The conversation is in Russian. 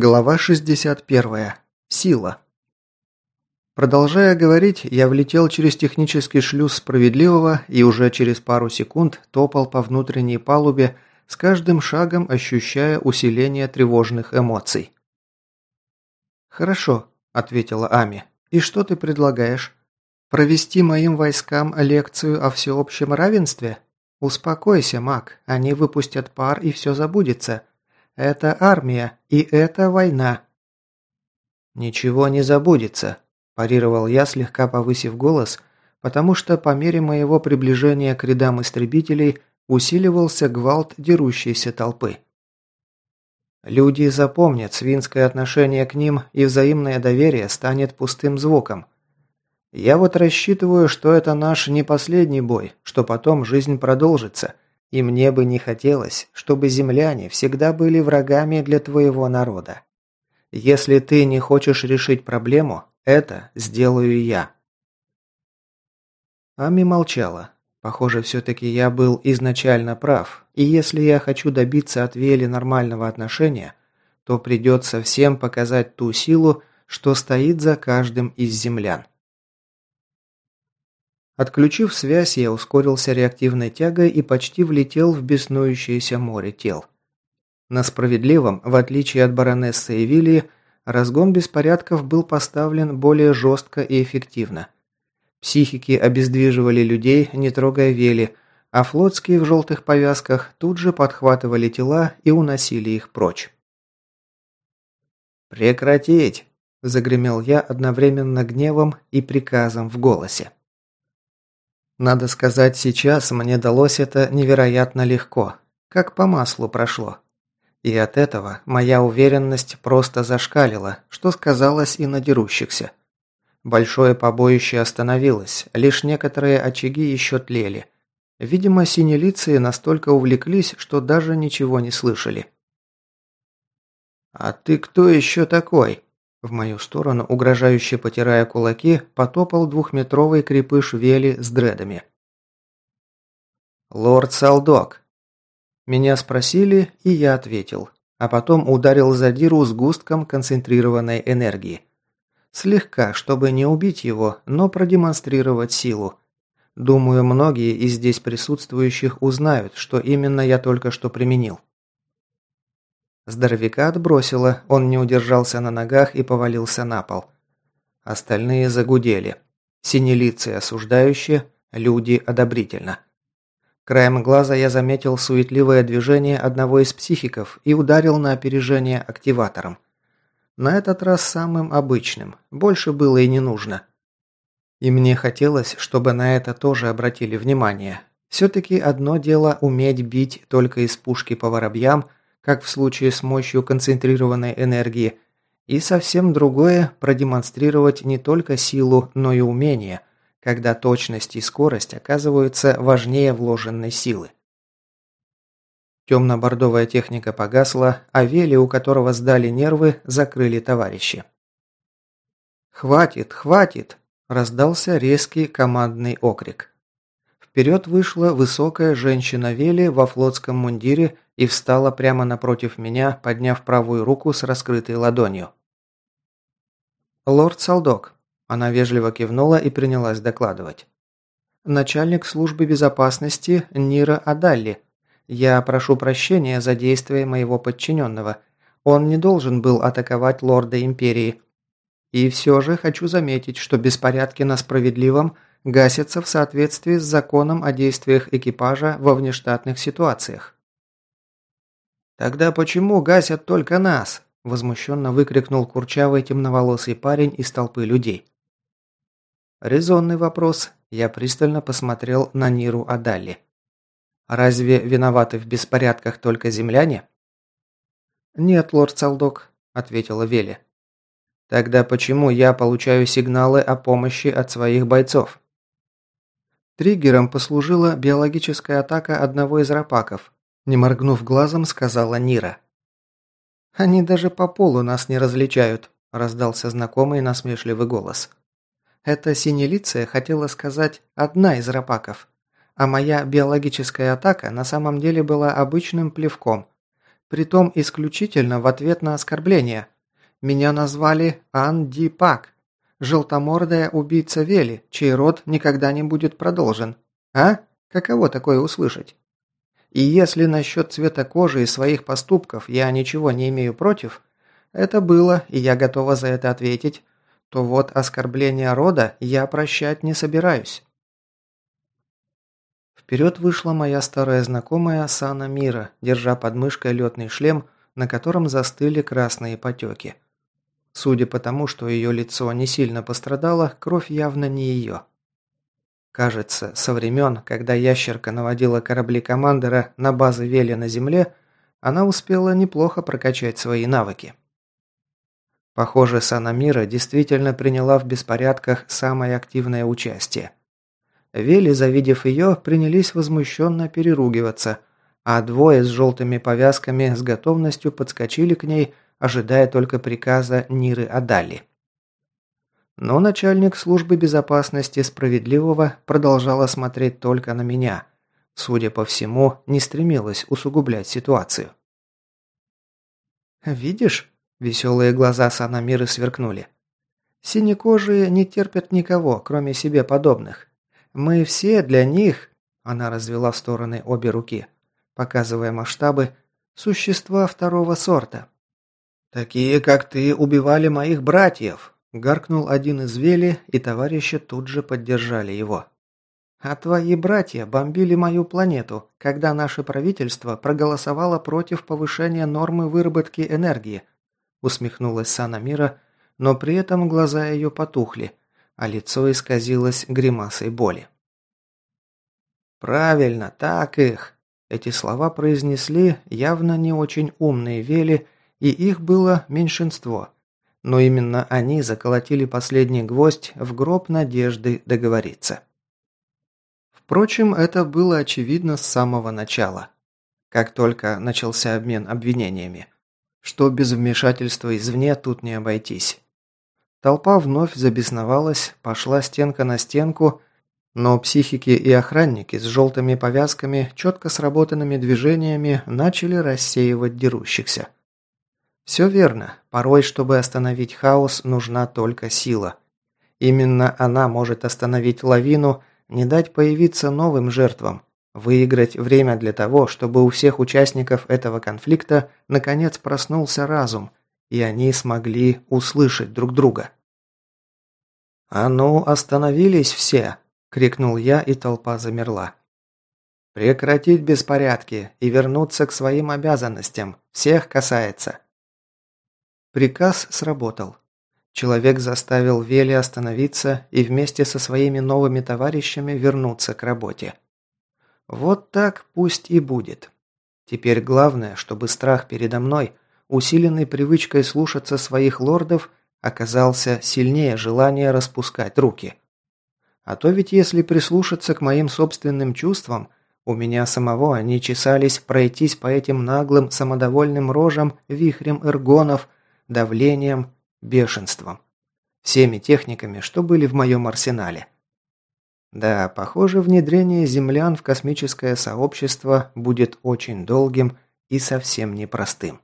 Глава 61. Сила. Продолжая говорить, я влетел через технический шлюз справедливого и уже через пару секунд топал по внутренней палубе, с каждым шагом ощущая усиление тревожных эмоций. «Хорошо», – ответила Ами. «И что ты предлагаешь? Провести моим войскам лекцию о всеобщем равенстве? Успокойся, маг, они выпустят пар и все забудется. Это армия, и это война». «Ничего не забудется», – парировал я, слегка повысив голос, потому что по мере моего приближения к рядам истребителей усиливался гвалт дерущейся толпы. Люди запомнят свинское отношение к ним, и взаимное доверие станет пустым звуком. Я вот рассчитываю, что это наш не последний бой, что потом жизнь продолжится – и мне бы не хотелось, чтобы земляне всегда были врагами для твоего народа. Если ты не хочешь решить проблему, это сделаю я». Ами молчала. Похоже, все-таки я был изначально прав, и если я хочу добиться от Вели нормального отношения, то придется всем показать ту силу, что стоит за каждым из землян. Отключив связь, я ускорился реактивной тягой и почти влетел в беснующееся море тел. На справедливом, в отличие от баронессы Эвилии, разгон беспорядков был поставлен более жестко и эффективно. Психики обездвиживали людей, не трогая вели, а флотские в желтых повязках тут же подхватывали тела и уносили их прочь. «Прекратить!» – загремел я одновременно гневом и приказом в голосе. Надо сказать, сейчас мне далось это невероятно легко. Как по маслу прошло. И от этого моя уверенность просто зашкалила, что сказалось и на дерущихся. Большое побоище остановилось, лишь некоторые очаги еще тлели. Видимо, синелиции настолько увлеклись, что даже ничего не слышали. «А ты кто еще такой?» В мою сторону, угрожающе потирая кулаки, потопал двухметровый крепыш Вели с дредами. «Лорд Салдок». Меня спросили, и я ответил, а потом ударил задиру с густком концентрированной энергии. Слегка, чтобы не убить его, но продемонстрировать силу. Думаю, многие из здесь присутствующих узнают, что именно я только что применил. Здоровяка отбросило, он не удержался на ногах и повалился на пол. Остальные загудели. Синелицы осуждающие, люди одобрительно. Краем глаза я заметил суетливое движение одного из психиков и ударил на опережение активатором. На этот раз самым обычным, больше было и не нужно. И мне хотелось, чтобы на это тоже обратили внимание. Все-таки одно дело уметь бить только из пушки по воробьям – как в случае с мощью концентрированной энергии, и совсем другое – продемонстрировать не только силу, но и умение, когда точность и скорость оказываются важнее вложенной силы. Темно-бордовая техника погасла, а Вели, у которого сдали нервы, закрыли товарищи. «Хватит, хватит!» – раздался резкий командный окрик. Вперед вышла высокая женщина Вели во флотском мундире и встала прямо напротив меня, подняв правую руку с раскрытой ладонью. «Лорд Салдок», – она вежливо кивнула и принялась докладывать. «Начальник службы безопасности Нира Адалли. Я прошу прощения за действия моего подчиненного. Он не должен был атаковать лорда Империи. И все же хочу заметить, что беспорядки на Справедливом гасятся в соответствии с законом о действиях экипажа во внештатных ситуациях. «Тогда почему гасят только нас?» – возмущенно выкрикнул курчавый темноволосый парень из толпы людей. Резонный вопрос. Я пристально посмотрел на Ниру Адалли. «Разве виноваты в беспорядках только земляне?» «Нет, лорд Салдок», – ответила Вели. «Тогда почему я получаю сигналы о помощи от своих бойцов?» Триггером послужила биологическая атака одного из рапаков, не моргнув глазом, сказала Нира. «Они даже по полу нас не различают», – раздался знакомый насмешливый голос. «Эта синелиция хотела сказать «одна из рапаков», а моя биологическая атака на самом деле была обычным плевком. Притом исключительно в ответ на оскорбление. Меня назвали Анди Пак, желтомордая убийца Вели, чей род никогда не будет продолжен. А? Каково такое услышать? И если насчет цвета кожи и своих поступков я ничего не имею против, это было, и я готова за это ответить, то вот оскорбление рода я прощать не собираюсь. Вперед вышла моя старая знакомая Сана Мира, держа под мышкой летный шлем, на котором застыли красные потеки. Судя по тому, что ее лицо не сильно пострадало, кровь явно не ее. Кажется, со времен, когда ящерка наводила корабли командора на базы Вели на Земле, она успела неплохо прокачать свои навыки. Похоже, Санамира действительно приняла в беспорядках самое активное участие. Вели, завидев ее, принялись возмущенно переругиваться, а двое с желтыми повязками с готовностью подскочили к ней, ожидая только приказа Ниры Адали. Но начальник службы безопасности справедливого продолжала смотреть только на меня. Судя по всему, не стремилась усугублять ситуацию. «Видишь?» Веселые глаза Санамиры сверкнули. «Синекожие не терпят никого, кроме себе подобных. Мы все для них...» Она развела в стороны обе руки, показывая масштабы существа второго сорта. «Такие, как ты, убивали моих братьев!» Гаркнул один из Вели, и товарищи тут же поддержали его. «А твои братья бомбили мою планету, когда наше правительство проголосовало против повышения нормы выработки энергии, усмехнулась Сана Мира, но при этом глаза ее потухли, а лицо исказилось гримасой боли. «Правильно, так их!» Эти слова произнесли явно не очень умные Вели, и их было меньшинство. Но именно они заколотили последний гвоздь в гроб надежды договориться. Впрочем, это было очевидно с самого начала. Как только начался обмен обвинениями что без вмешательства извне тут не обойтись. Толпа вновь забесновалась, пошла стенка на стенку, но психики и охранники с желтыми повязками, четко сработанными движениями начали рассеивать дерущихся. Все верно, порой, чтобы остановить хаос, нужна только сила. Именно она может остановить лавину, не дать появиться новым жертвам, Выиграть время для того, чтобы у всех участников этого конфликта наконец проснулся разум, и они смогли услышать друг друга. «А ну, остановились все!» – крикнул я, и толпа замерла. «Прекратить беспорядки и вернуться к своим обязанностям. Всех касается». Приказ сработал. Человек заставил Вели остановиться и вместе со своими новыми товарищами вернуться к работе. Вот так пусть и будет. Теперь главное, чтобы страх передо мной, усиленный привычкой слушаться своих лордов, оказался сильнее желания распускать руки. А то ведь если прислушаться к моим собственным чувствам, у меня самого они чесались пройтись по этим наглым самодовольным рожам вихрем эргонов, давлением, бешенством. Всеми техниками, что были в моем арсенале. Да, похоже, внедрение землян в космическое сообщество будет очень долгим и совсем непростым.